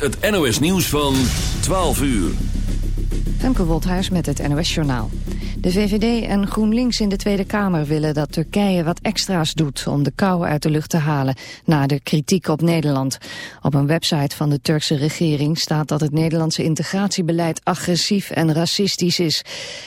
Het NOS nieuws van 12 uur. Femke Woldhuis met het NOS Journaal. De VVD en GroenLinks in de Tweede Kamer willen dat Turkije wat extra's doet om de kou uit de lucht te halen na de kritiek op Nederland. Op een website van de Turkse regering staat dat het Nederlandse integratiebeleid agressief en racistisch is.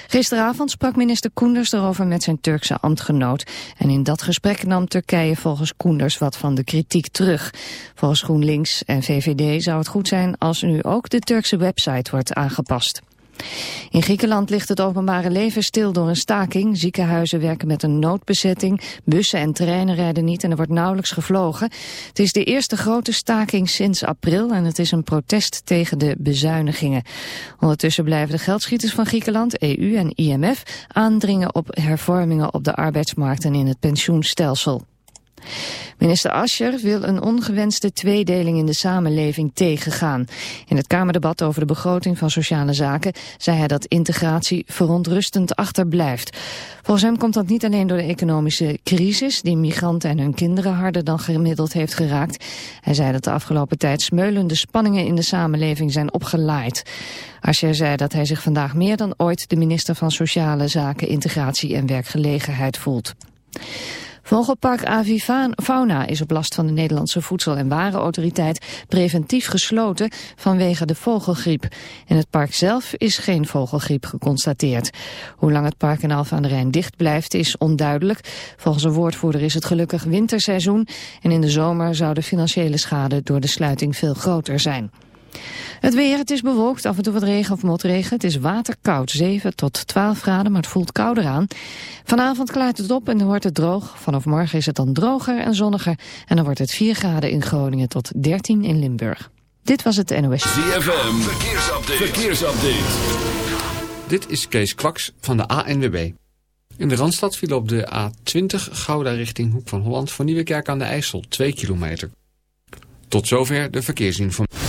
Gisteravond sprak minister Koenders erover met zijn Turkse ambtgenoot. En in dat gesprek nam Turkije volgens Koenders wat van de kritiek terug. Volgens GroenLinks en VVD zou het goed zijn als nu ook de Turkse website wordt aangepast. In Griekenland ligt het openbare leven stil door een staking. Ziekenhuizen werken met een noodbezetting. Bussen en treinen rijden niet en er wordt nauwelijks gevlogen. Het is de eerste grote staking sinds april en het is een protest tegen de bezuinigingen. Ondertussen blijven de geldschieters van Griekenland, EU en IMF aandringen op hervormingen op de arbeidsmarkt en in het pensioenstelsel. Minister Ascher wil een ongewenste tweedeling in de samenleving tegengaan. In het Kamerdebat over de begroting van sociale zaken zei hij dat integratie verontrustend achterblijft. Volgens hem komt dat niet alleen door de economische crisis die migranten en hun kinderen harder dan gemiddeld heeft geraakt. Hij zei dat de afgelopen tijd smeulende spanningen in de samenleving zijn opgelaaid. Ascher zei dat hij zich vandaag meer dan ooit de minister van Sociale Zaken, Integratie en Werkgelegenheid voelt. Vogelpark Avifauna is op last van de Nederlandse Voedsel- en Warenautoriteit preventief gesloten vanwege de vogelgriep. In het park zelf is geen vogelgriep geconstateerd. Hoe lang het park in Alphen aan de Rijn dicht blijft is onduidelijk. Volgens een woordvoerder is het gelukkig winterseizoen en in de zomer zou de financiële schade door de sluiting veel groter zijn. Het weer, het is bewolkt, af en toe wat regen of motregen. Het is waterkoud, 7 tot 12 graden, maar het voelt kouder aan. Vanavond klaart het op en dan wordt het droog. Vanaf morgen is het dan droger en zonniger. En dan wordt het 4 graden in Groningen tot 13 in Limburg. Dit was het NOS. ZFM, verkeersupdate. verkeersupdate. Dit is Kees Kwaks van de ANWB. In de Randstad viel op de A20 Gouda richting Hoek van Holland... voor Nieuwekerk aan de IJssel, 2 kilometer. Tot zover de verkeersinformatie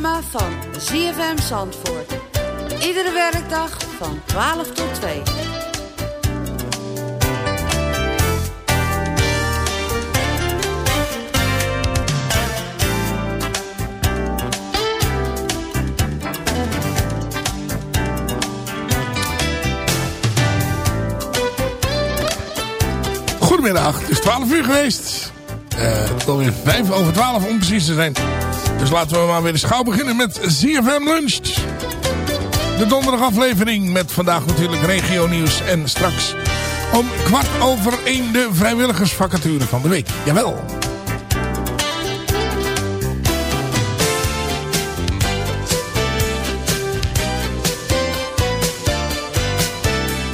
Lunchprogramma van ZFM Zandvoort. Iedere werkdag van 12 tot 2. Goedemiddag, het is 12 uur geweest. Uh, het is alweer 5 over 12 om precies te zijn. Dus laten we maar weer de schouw beginnen met ZFM Lunch. De donderdagaflevering met vandaag natuurlijk regio nieuws. En straks om kwart over 1 de vrijwilligersvacature van de week. Jawel.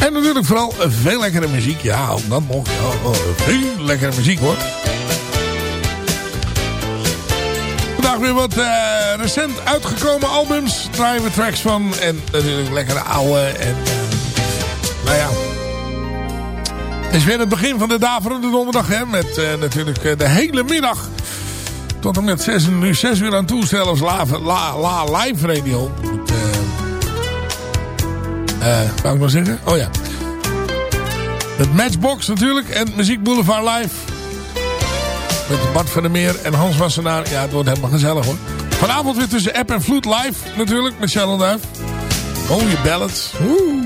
En natuurlijk vooral veel lekkere muziek. Ja, dat nog. Ja, veel lekkere muziek hoor. Vandaag weer wat uh, recent uitgekomen albums. Draaien we tracks van. En natuurlijk lekkere oude. En uh, nou ja. Het is weer het begin van de daverende donderdag. Hè, met uh, natuurlijk de hele middag. Tot en met 6 uur, 6 uur aan toe. Zelfs la, la, la live radio. Wou ik maar zeggen? Oh ja. Het Matchbox natuurlijk. En Muziek Boulevard Live. Met Bart van der Meer en Hans Wassenaar. Ja, het wordt helemaal gezellig hoor. Vanavond weer tussen app en vloed live natuurlijk. Met Shadow Duif. Mooie ballads. Woe.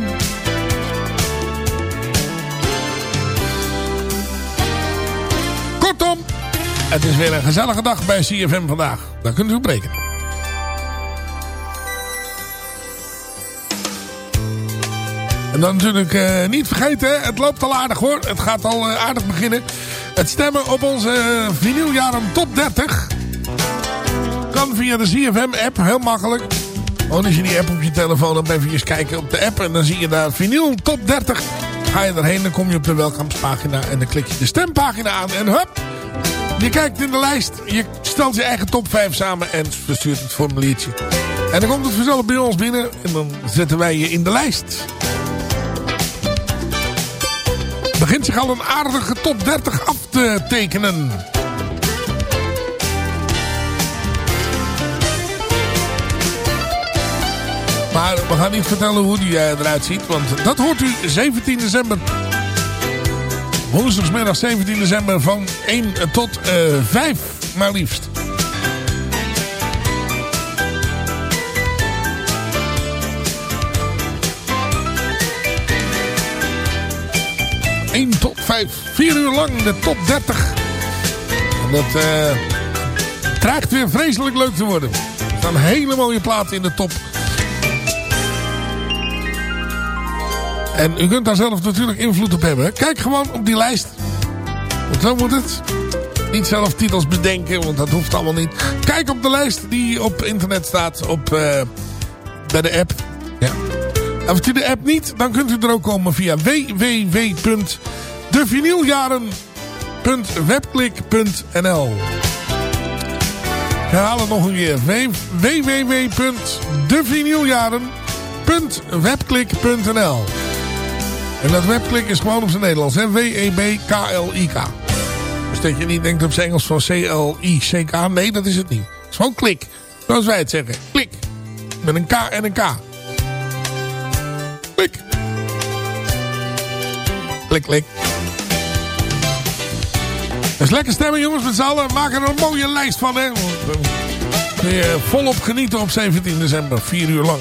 Kortom. Het is weer een gezellige dag bij CFM vandaag. Daar kunt u op rekenen. En dan natuurlijk uh, niet vergeten, het loopt al aardig hoor. Het gaat al uh, aardig beginnen. Het stemmen op onze uh, vinyljaren top 30. Kan via de ZFM app, heel makkelijk. Gewoon als je die app op je telefoon hebt, even eens kijken op de app. En dan zie je daar vinyl top 30. Ga je erheen, dan kom je op de welkomstpagina. En dan klik je de stempagina aan en hup. Je kijkt in de lijst. Je stelt je eigen top 5 samen en verstuurt het formuliertje. En dan komt het vanzelf bij ons binnen. En dan zetten wij je in de lijst begint zich al een aardige top 30 af te tekenen. Maar we gaan niet vertellen hoe die eruit ziet, want dat hoort u 17 december. Woensdagsmiddag 17 december van 1 tot uh, 5 maar liefst. 1 tot 5. 4 uur lang de top 30. En dat uh, weer vreselijk leuk te worden. Er staan hele mooie platen in de top. En u kunt daar zelf natuurlijk invloed op hebben. Kijk gewoon op die lijst. Want zo moet het. Niet zelf titels bedenken, want dat hoeft allemaal niet. Kijk op de lijst die op internet staat op, uh, bij de app. Heeft u de app niet, dan kunt u er ook komen via www.devinyljaren.webklik.nl Ik herhaal het nog een keer. www.devinyljaren.webklik.nl En dat webklik is gewoon op zijn Nederlands. W-E-B-K-L-I-K. Dus dat je niet denkt op zijn Engels van C-L-I-C-K. Nee, dat is het niet. Het is gewoon klik. Zoals wij het zeggen. Klik. Met een K en een K. Klik. Klik, klik. Dus lekker stemmen jongens met z'n allen. Maak er een mooie lijst van hè. Je volop genieten op 17 december. 4 uur lang.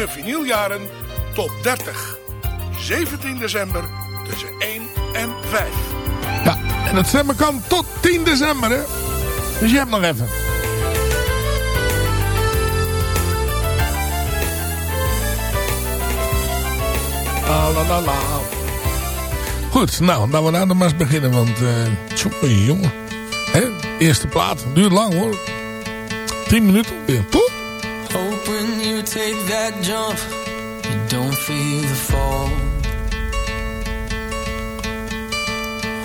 De vinyljaren top 30. 17 december tussen 1 en 5. Ja, en het stemmen kan tot 10 december, hè. Dus je hebt nog even. La la la la. Goed, nou, laten we daar dan maar eens beginnen, want... Uh, jongen. Hè? Eerste plaat. Duurt lang, hoor. 10 minuten weer. Poeh. Hope when you take that jump, you don't feel the fall.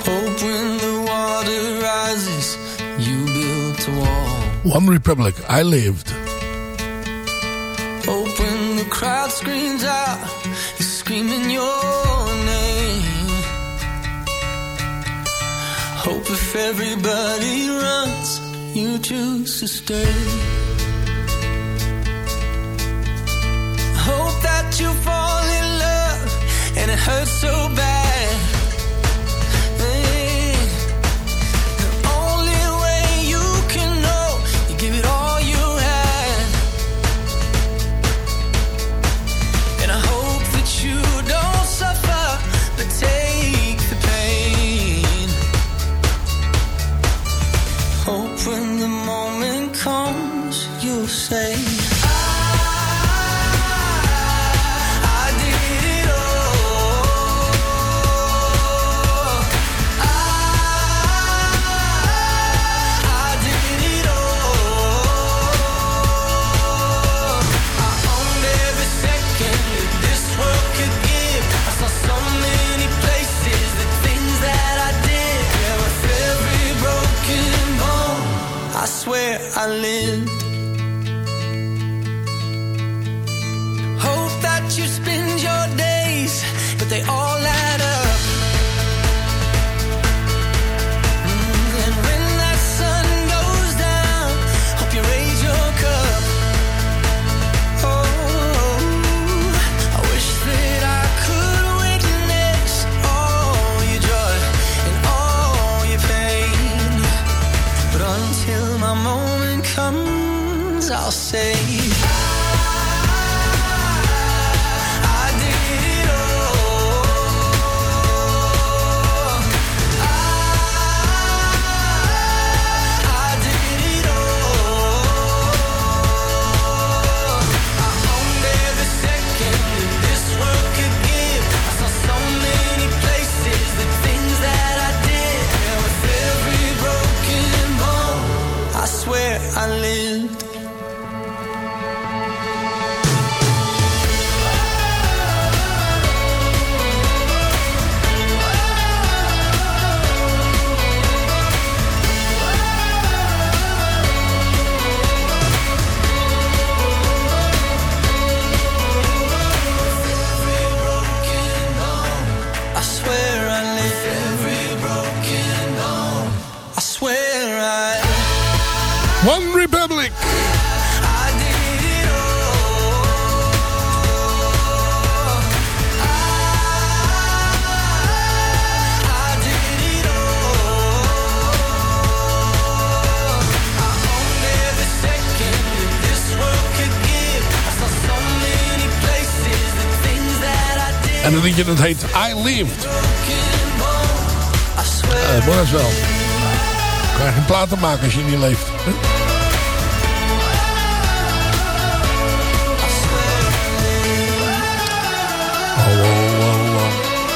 Hope when the water rises, you built a wall. One Republic, I lived. Hope when the crowd screams out, screaming your name. Hope if everybody runs, you choose to stay. That you fall in love and it hurts so bad. Liedje dat heet I Lived. Uh, mooi wel. Kan je geen platen maken als je niet leeft.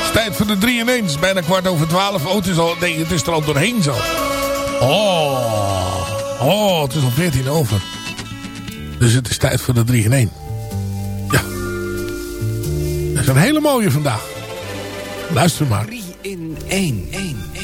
Is tijd voor de 3 in 1. Het is bijna kwart over 12. Oh, het is, al, nee, het is er al doorheen zo. Oh, oh, het is al 14 over. Dus het is tijd voor de 3 in 1 een hele mooie vandaag. Luister maar. 3 in 1, 1, 1.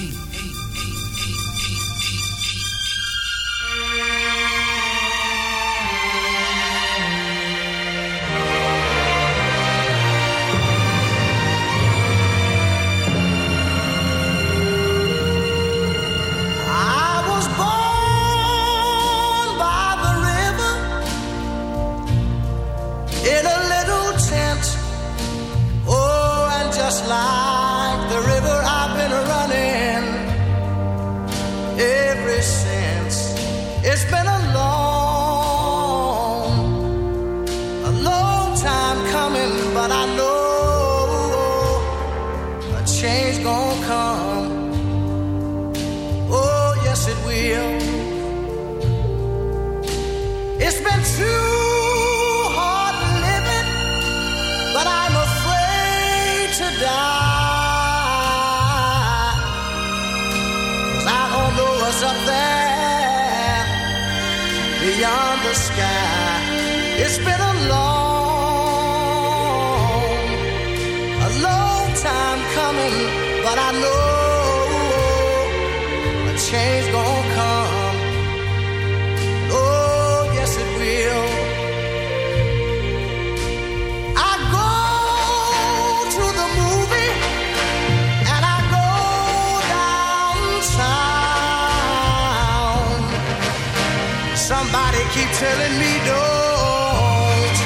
The sky. It's been a long, a long time coming, but I know a change keep telling me don't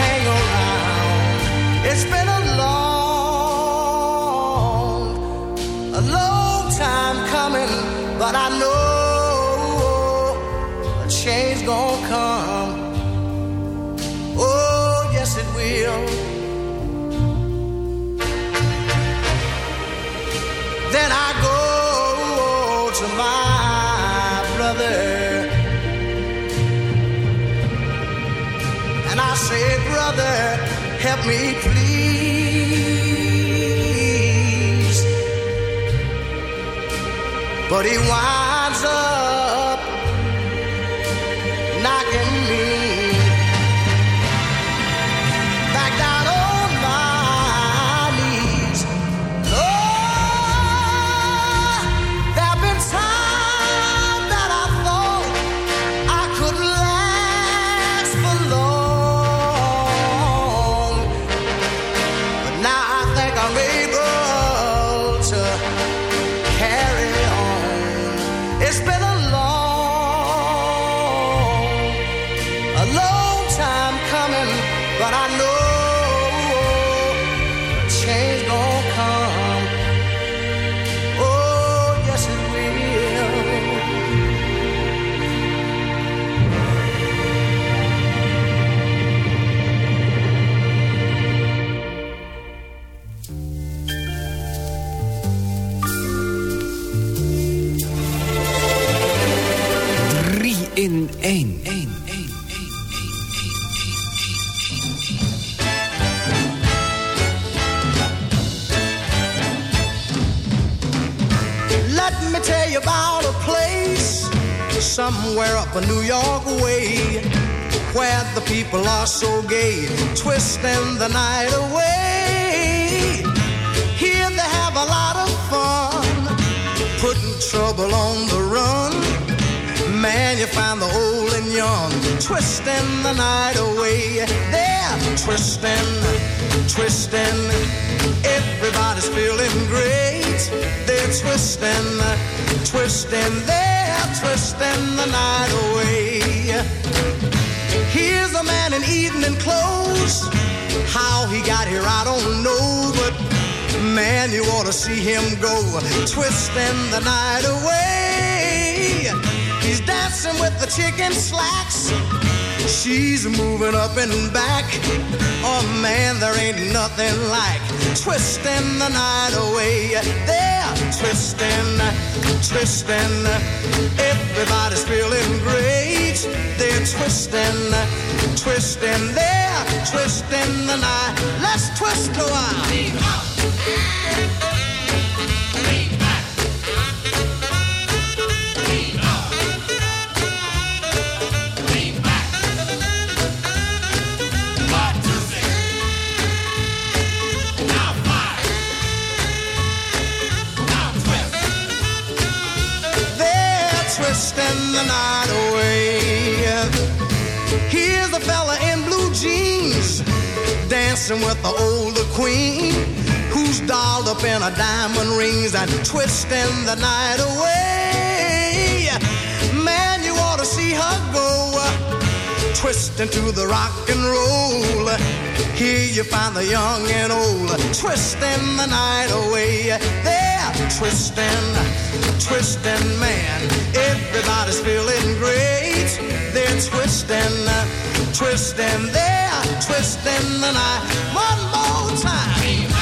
hang around. It's been a long, a long time coming, but I know a change gonna come. Help me please. But he winds are so gay, twisting the night away. Here they have a lot of fun, putting trouble on the run. Man, you find the old and young twisting the night away. They're twisting, twisting. Everybody's feeling great. They're twisting, twisting. They're twisting the night away. Here's a man in evening clothes. How he got here, I don't know, but man, you ought to see him go twisting the night away. He's dancing with the chicken slacks. She's moving up and back. Oh man, there ain't nothing like twisting the night away. They're twisting, twisting. Everybody's feeling great. They're twisting, twisting. They're twisting the night. Let's twist a while. Dancing with the older queen who's dolled up in her diamond rings and twisting the night away. Man, you ought to see her go twisting to the rock and roll. Here you find the young and old twisting the night away. They're twisting, twisting, man. Everybody's feeling great. They're twisting, uh, twisting, they're twisting the night. One more time.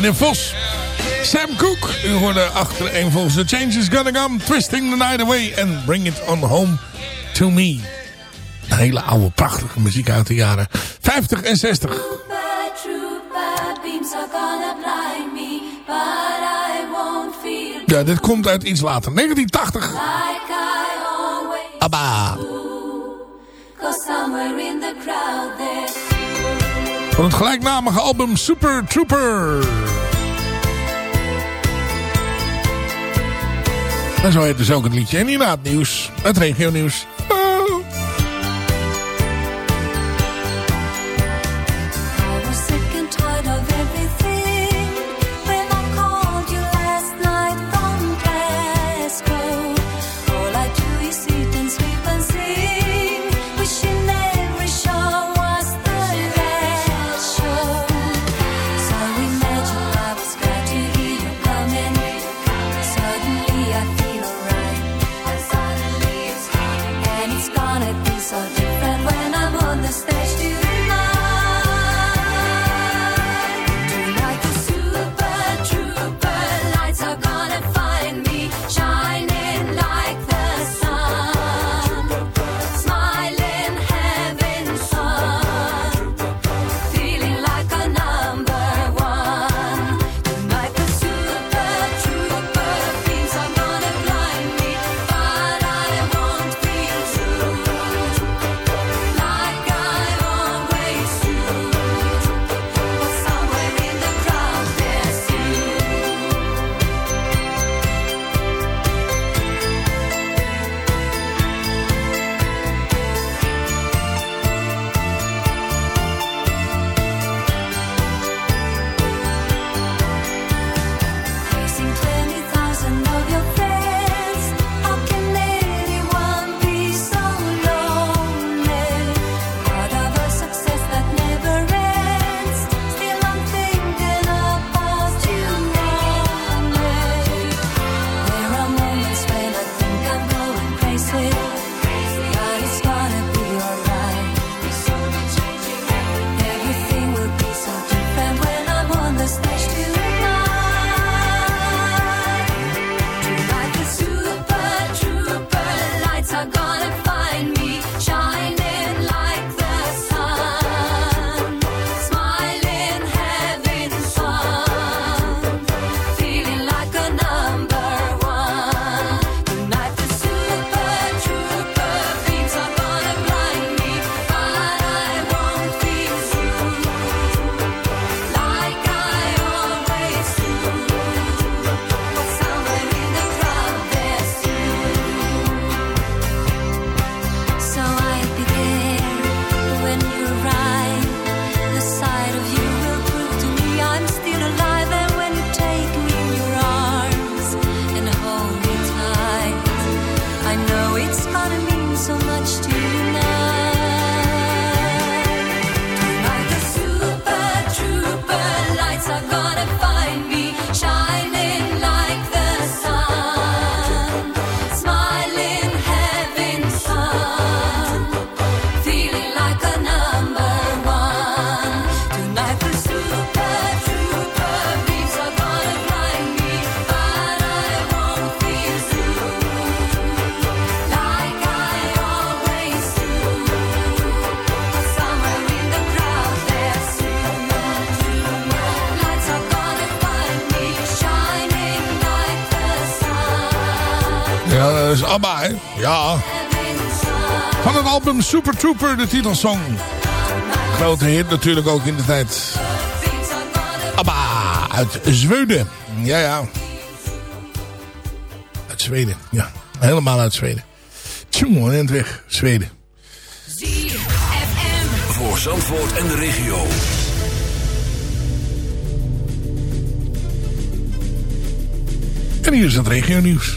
meneer Vos. Sam Cooke, u hoorde achter een volgens The Change is Gonna Come, Twisting the Night Away and Bring It On Home To Me. Een hele oude, prachtige muziek uit de jaren 50 en 60. Ja, dit komt uit iets later, 1980. Aba. Abba. Van het gelijknamige album Super Trooper. En zo heet dus ook het liedje. En het nieuws, het regio nieuws. Super Trooper, de titelsong. Grote hit natuurlijk ook in de tijd. ABBA uit Zweden. Ja, ja. Uit Zweden, ja. Helemaal uit Zweden. Tjonge, en weg. Zweden. Voor Zandvoort en de regio. En hier is het regio nieuws.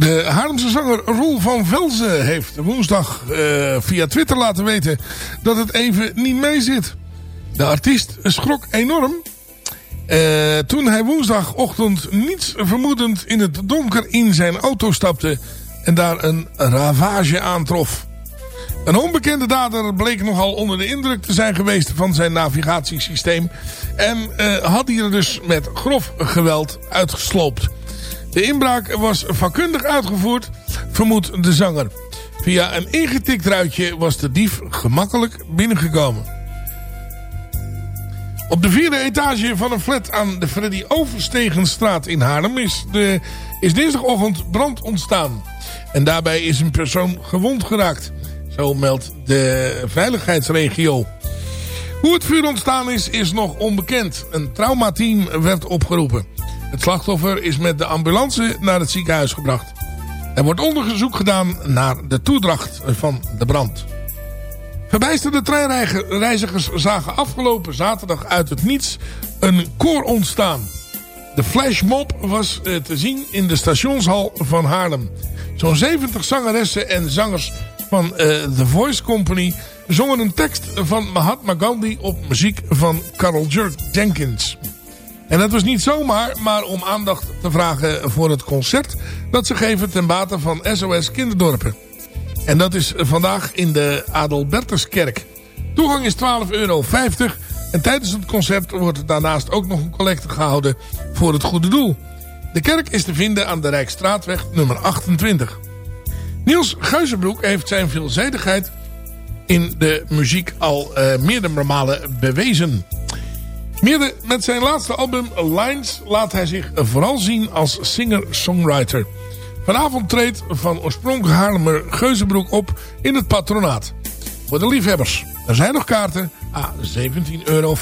De Haarlemse zanger Roel van Velzen heeft woensdag uh, via Twitter laten weten dat het even niet mee zit. De artiest schrok enorm uh, toen hij woensdagochtend niets vermoedend in het donker in zijn auto stapte en daar een ravage aantrof. Een onbekende dader bleek nogal onder de indruk te zijn geweest van zijn navigatiesysteem en uh, had hier dus met grof geweld uitgesloopt. De inbraak was vakkundig uitgevoerd, vermoedt de zanger. Via een ingetikt ruitje was de dief gemakkelijk binnengekomen. Op de vierde etage van een flat aan de Freddy Overstegenstraat in Haarlem is, de, is dinsdagochtend brand ontstaan. En daarbij is een persoon gewond geraakt. Zo meldt de veiligheidsregio. Hoe het vuur ontstaan is, is nog onbekend. Een traumateam werd opgeroepen. Het slachtoffer is met de ambulance naar het ziekenhuis gebracht. Er wordt onderzoek gedaan naar de toedracht van de brand. Verbijsterde treinreizigers zagen afgelopen zaterdag uit het niets een koor ontstaan. De flashmob was eh, te zien in de stationshal van Haarlem. Zo'n 70 zangeressen en zangers van uh, The Voice Company zongen een tekst van Mahatma Gandhi op muziek van Carol Jenkins. En dat was niet zomaar, maar om aandacht te vragen voor het concert dat ze geven ten bate van SOS Kinderdorpen. En dat is vandaag in de Adalbertuskerk. Toegang is 12,50 euro. En tijdens het concert wordt daarnaast ook nog een collecte gehouden voor het goede doel. De kerk is te vinden aan de Rijkstraatweg nummer 28. Niels Geuzenbroek heeft zijn veelzijdigheid in de muziek al uh, meerdere malen bewezen. Meerde, met zijn laatste album Lines laat hij zich vooral zien als singer-songwriter. Vanavond treedt van oorspronkelijk Haarlemmer Geuzenbroek op in het patronaat. Voor de liefhebbers. Er zijn nog kaarten a 17,50 euro.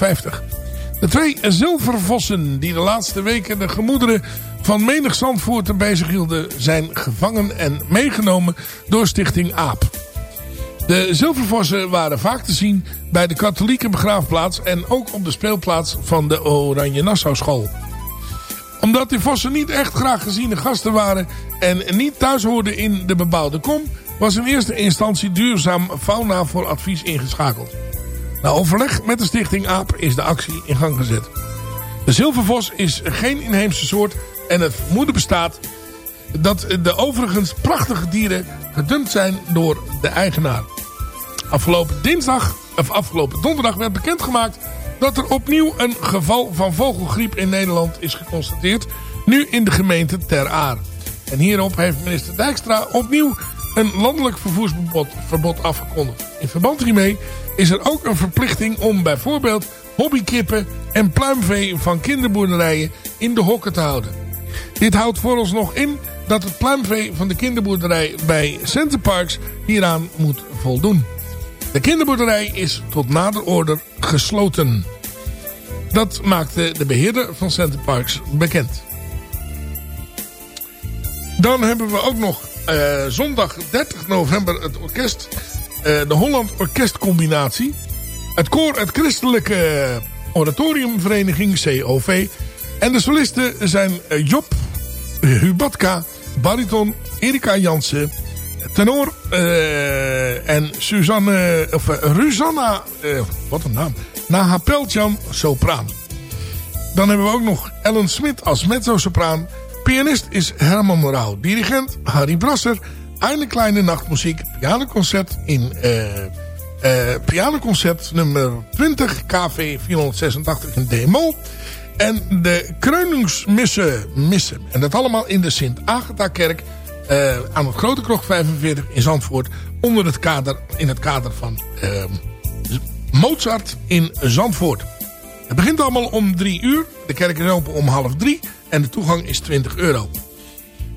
De twee zilvervossen die de laatste weken de gemoederen van menig Zandvoorten bezig hielden... zijn gevangen en meegenomen door stichting AAP. De zilvervossen waren vaak te zien bij de katholieke begraafplaats... en ook op de speelplaats van de Oranje Nassau school omdat die vossen niet echt graag geziene gasten waren en niet thuis hoorden in de bebouwde kom, was in eerste instantie duurzaam fauna voor advies ingeschakeld. Na overleg met de stichting AAP is de actie in gang gezet. De zilvervos is geen inheemse soort en het vermoeden bestaat dat de overigens prachtige dieren gedumpt zijn door de eigenaar. Afgelopen dinsdag, of afgelopen donderdag werd bekendgemaakt dat er opnieuw een geval van vogelgriep in Nederland is geconstateerd. Nu in de gemeente Ter Aar. En hierop heeft minister Dijkstra opnieuw een landelijk vervoersverbod verbod afgekondigd. In verband hiermee is er ook een verplichting om bijvoorbeeld hobbykippen en pluimvee van kinderboerderijen in de hokken te houden. Dit houdt vooralsnog in dat het pluimvee van de kinderboerderij bij Centerparks hieraan moet voldoen. De kinderboerderij is tot nader order gesloten. Dat maakte de beheerder van Center Parks bekend. Dan hebben we ook nog uh, zondag 30 november het orkest, uh, de Holland Orkestcombinatie. Het koor het Christelijke Oratoriumvereniging, COV. En de solisten zijn uh, Job Hubatka, bariton Erika Jansen, tenor uh, en Suzanne, of, uh, wat een naam, Nahapeltjan, sopraan. Dan hebben we ook nog Ellen Smit als mezzo-sopraan. Pianist is Herman Rauw. Dirigent Harry Brasser. Eine kleine nachtmuziek. Pianoconcert in pianoconcert nummer 20 KV 486 in D-mol. En de Kreuningsmissen missen. En dat allemaal in de Sint-Agatha-kerk uh, aan het Grote Krocht 45 in Zandvoort. Onder het kader, in het kader van uh, Mozart in Zandvoort. Het begint allemaal om 3 uur. De kerk is open om half 3 en de toegang is 20 euro.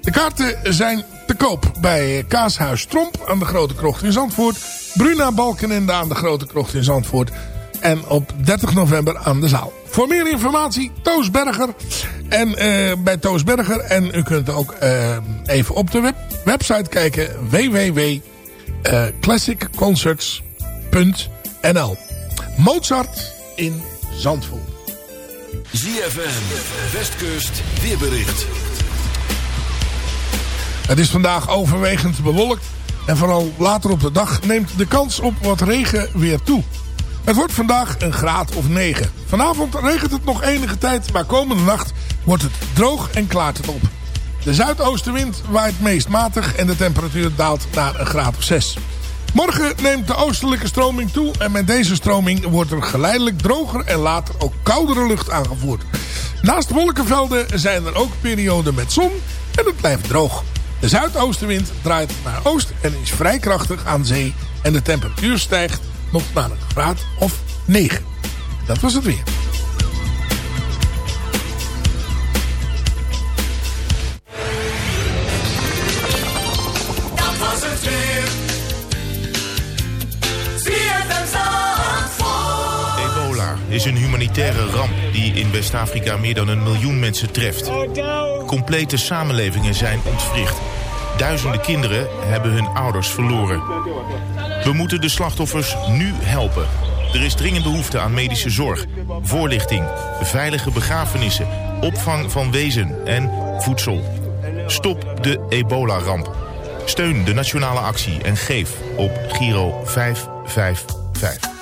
De kaarten zijn te koop bij Kaashuis Tromp aan de Grote Krocht in Zandvoort. Bruna Balkenende aan de Grote Krocht in Zandvoort. En op 30 november aan de zaal. Voor meer informatie Toos Berger. En uh, bij Toos Berger. En u kunt ook uh, even op de web website kijken. www.classicconcerts.nl Mozart in Zandvoort. ZFM Westkust weerbericht. Het is vandaag overwegend bewolkt. En vooral later op de dag neemt de kans op wat regen weer toe. Het wordt vandaag een graad of 9. Vanavond regent het nog enige tijd, maar komende nacht wordt het droog en klaart het op. De zuidoostenwind waait meest matig en de temperatuur daalt naar een graad of 6. Morgen neemt de oostelijke stroming toe en met deze stroming wordt er geleidelijk droger en later ook koudere lucht aangevoerd. Naast wolkenvelden zijn er ook perioden met zon en het blijft droog. De zuidoostenwind draait naar oost en is vrij krachtig aan zee en de temperatuur stijgt nog naar een graad of 9. Dat was het weer. Dat was het weer. Ebola is een humanitaire ramp die in West-Afrika meer dan een miljoen mensen treft. Complete samenlevingen zijn ontwricht. Duizenden kinderen hebben hun ouders verloren. We moeten de slachtoffers nu helpen. Er is dringend behoefte aan medische zorg, voorlichting, veilige begrafenissen, opvang van wezen en voedsel. Stop de ebola-ramp. Steun de nationale actie en geef op Giro 555.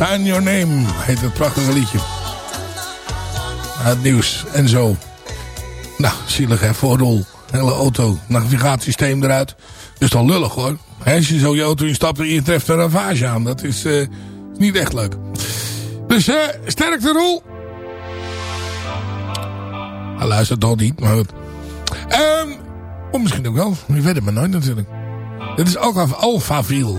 Sign Your Name heet het prachtige liedje. Het nieuws en zo. Nou, zielig hè, voorrol. Hele auto, navigatiesysteem eruit. Dus dan lullig hoor. Als je zo je auto instapt en je treft een ravage aan. Dat is eh, niet echt leuk. Dus uh, sterkte rol. Hij luistert toch niet, maar goed. Of misschien ook wel. Je weet het maar nooit natuurlijk. Dit is ook Alphaville.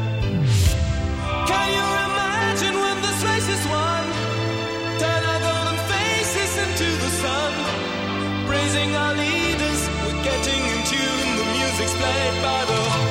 our leaders. We're getting in tune. The music's played by the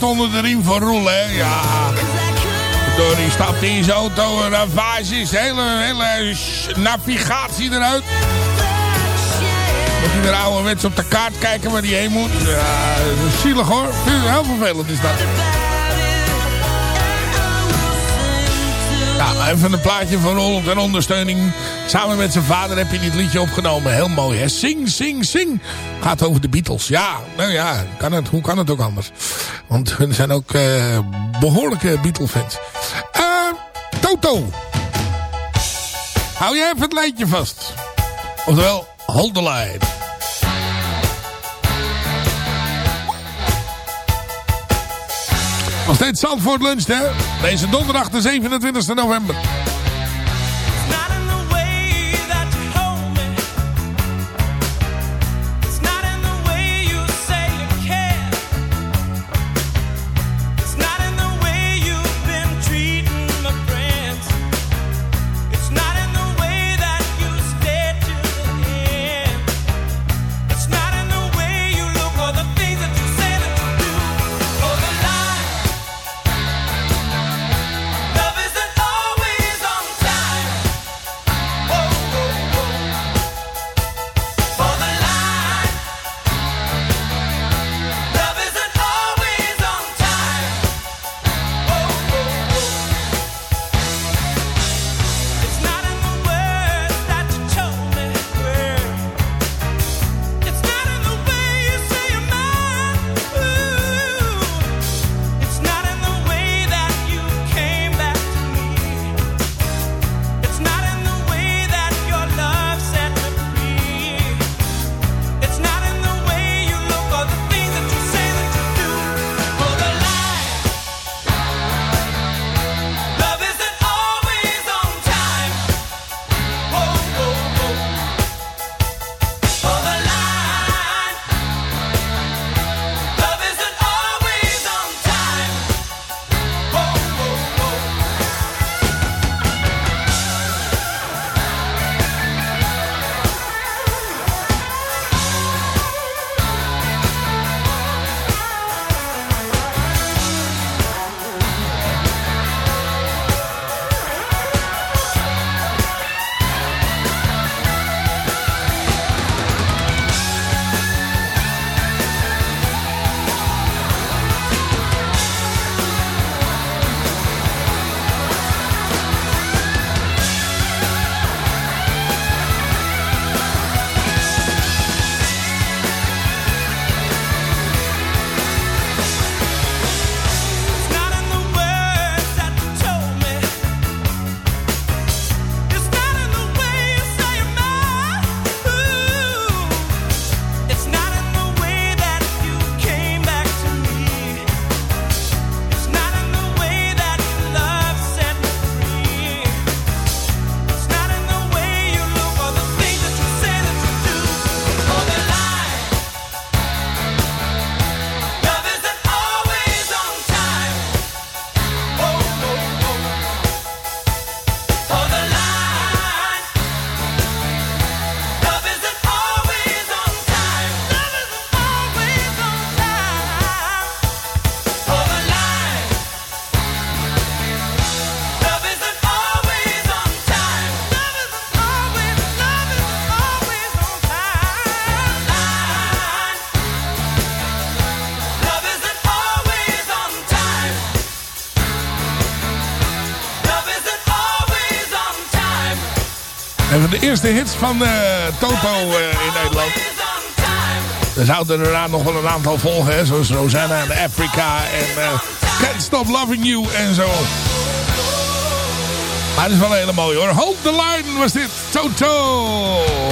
Onder de riem voor Roel, hè. Ja. Die stapt in zijn auto, ravages, hele, hele sh- navigatie eruit. Moet hij weer ouderwets op de kaart kijken waar hij heen moet. Ja, dat is zielig hoor. Heel vervelend is dat. Ja, even een plaatje van Roel ter ondersteuning. Samen met zijn vader heb je dit liedje opgenomen. Heel mooi, hè? Sing, sing, sing. Gaat over de Beatles. Ja, nou ja, kan het, hoe kan het ook anders? Want hun zijn ook eh, behoorlijke Beatle-fans. Eh, Toto. Hou jij even het lijntje vast. Oftewel, hold the line. Nog steeds Zandvoort lunch, hè? Deze donderdag de 27 november. De hits van eh, Toto eh, in Nederland. Er zouden daarna nog wel een aantal volgen. Hè, zoals Rosanna en Africa en eh, Can't Stop Loving You en zo. Maar het is wel een hele mooie hoor. Hold the line was dit. Toto.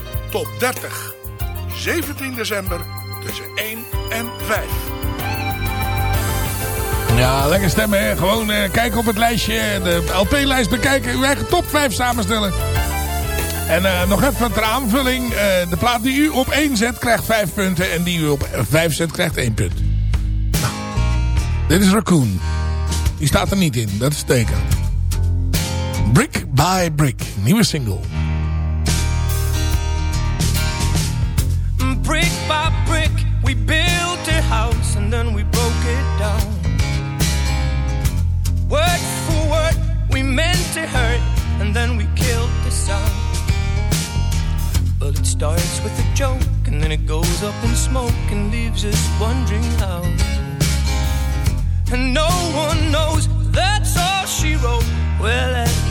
top 30. 17 december tussen 1 en 5. Ja, lekker stemmen. Gewoon eh, kijken op het lijstje. De LP-lijst bekijken. Uw eigen top 5 samenstellen. En eh, nog even ter aanvulling. eh, de plaat die u op 1 zet krijgt 5 punten. En die u op 5 zet krijgt 1 punt. Nou, dit is Raccoon. Die staat er niet in. Dat is teken. Brick by Brick. Nieuwe single. By brick, we built a house and then we broke it down. Word for word, we meant to hurt and then we killed the sound. Well, it starts with a joke and then it goes up in smoke and leaves us wondering how. And no one knows that's all she wrote. Well, at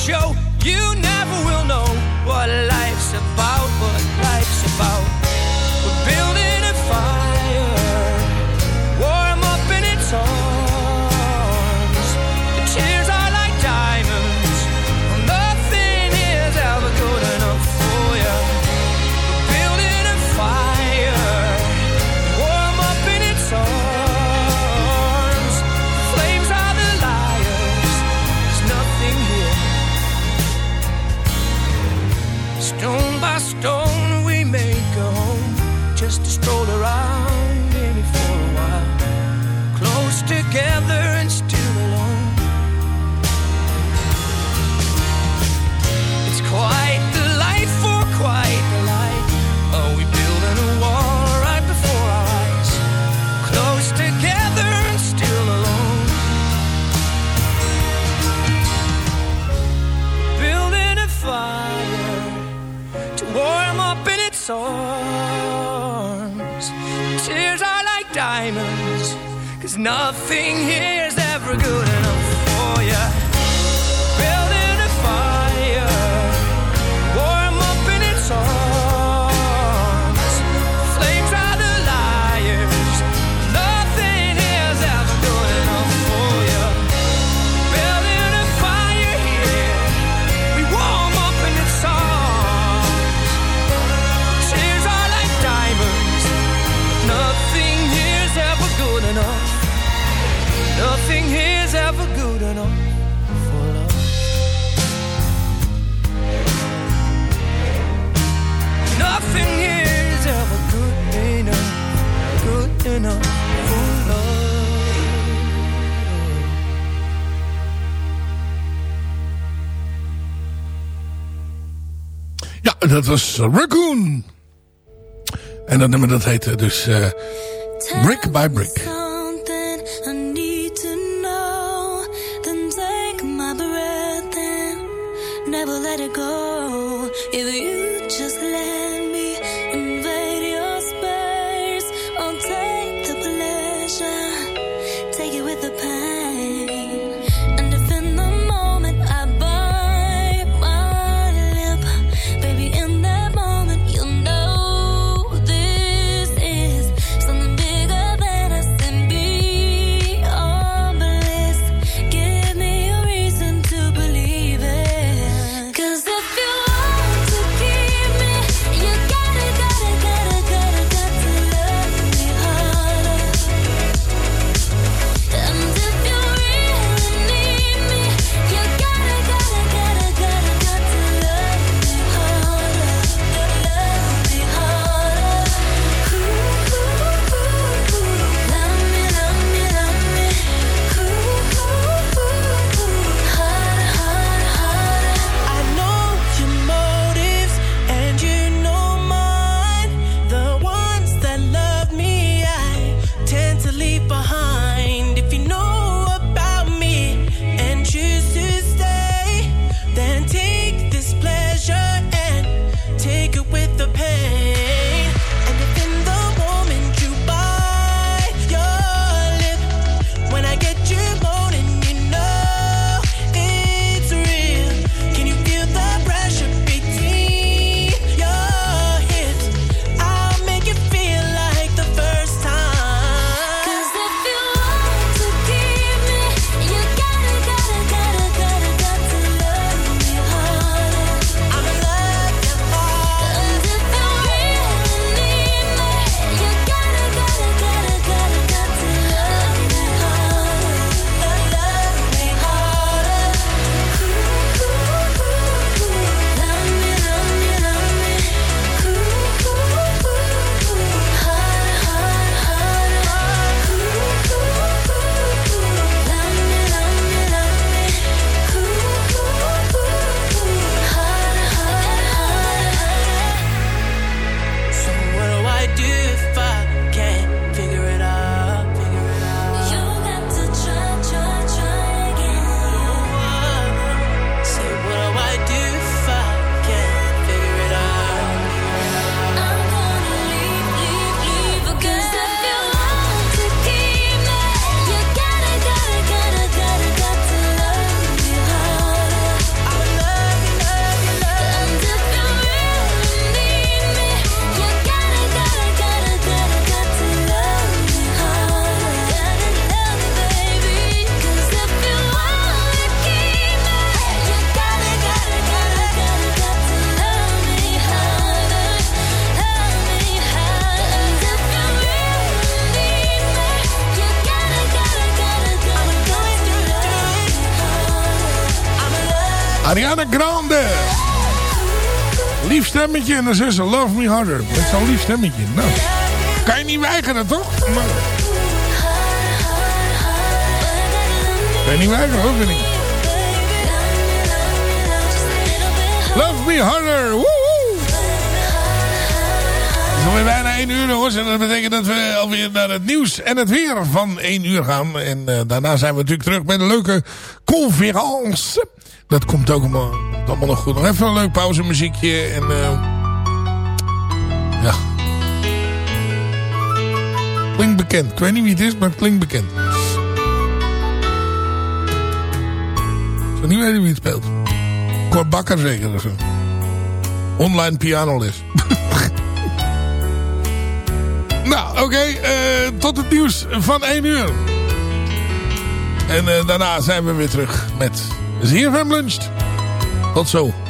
show. You never will nothing here dat was Raccoon. En dat nummer dat heette dus eh, Brick by Brick. Stemmetje en dan zegt ze Love Me Harder. Met zo'n lief stemmetje. Nou, kan je niet weigeren, toch? Maar... Kan je niet weigeren, hoor, vind ik. Love Me Harder. Woehoe. Het is alweer bijna 1 uur, jongens. En dat betekent dat we alweer naar het nieuws en het weer van 1 uur gaan. En uh, daarna zijn we natuurlijk terug met een leuke conference. Dat komt ook allemaal, allemaal nog goed. Nog even een leuk pauzemuziekje. En uh, ja. Klinkt bekend. Ik weet niet wie het is, maar het klinkt bekend. Ik zou niet weten wie het speelt. Cor Bakker zeker of zo. Online pianoles. nou, oké. Uh, tot het nieuws van 1 uur. En uh, daarna zijn we weer terug met ZFM Luncht. Tot zo.